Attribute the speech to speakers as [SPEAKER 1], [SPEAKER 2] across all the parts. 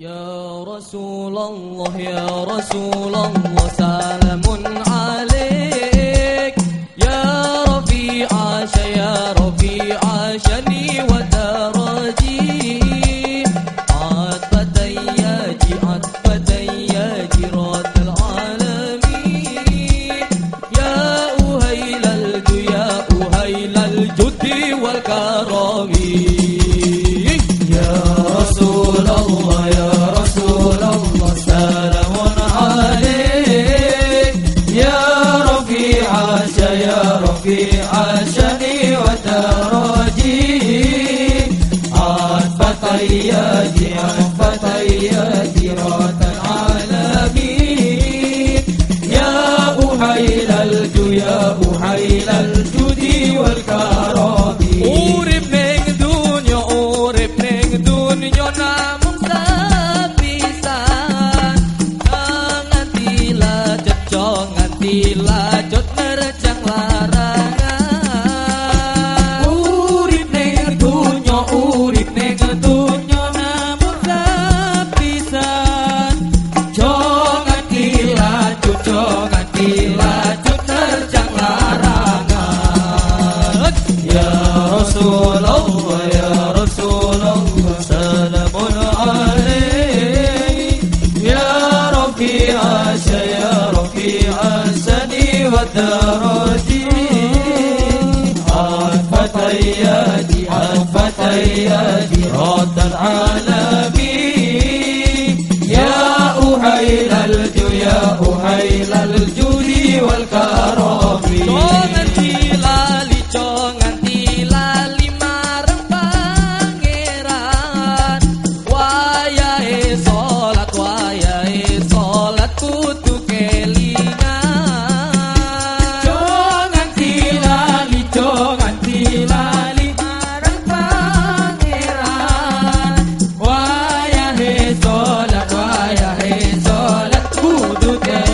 [SPEAKER 1] يا رسول الله يا رسول الله سلام عليك. يا رفيع عاش يا رفيع عاشني ودرجي عاد ياجي عاد ياجي رات العالمين. يا أهيل الجد يا أهيل الجد والكرامين. عاشقي وتراجي عاد فتياتي عاد فتياتي ثروتي عفت ايادي عفت ايادي together.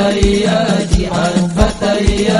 [SPEAKER 1] فترياتي عن فترياتي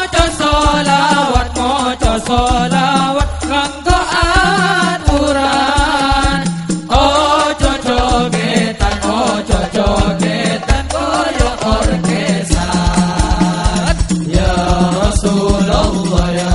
[SPEAKER 1] Allah'a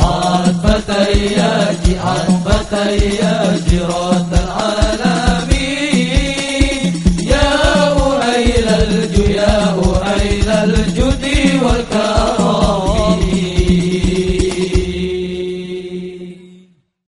[SPEAKER 2] عطفتي يا عطفتي يا جيران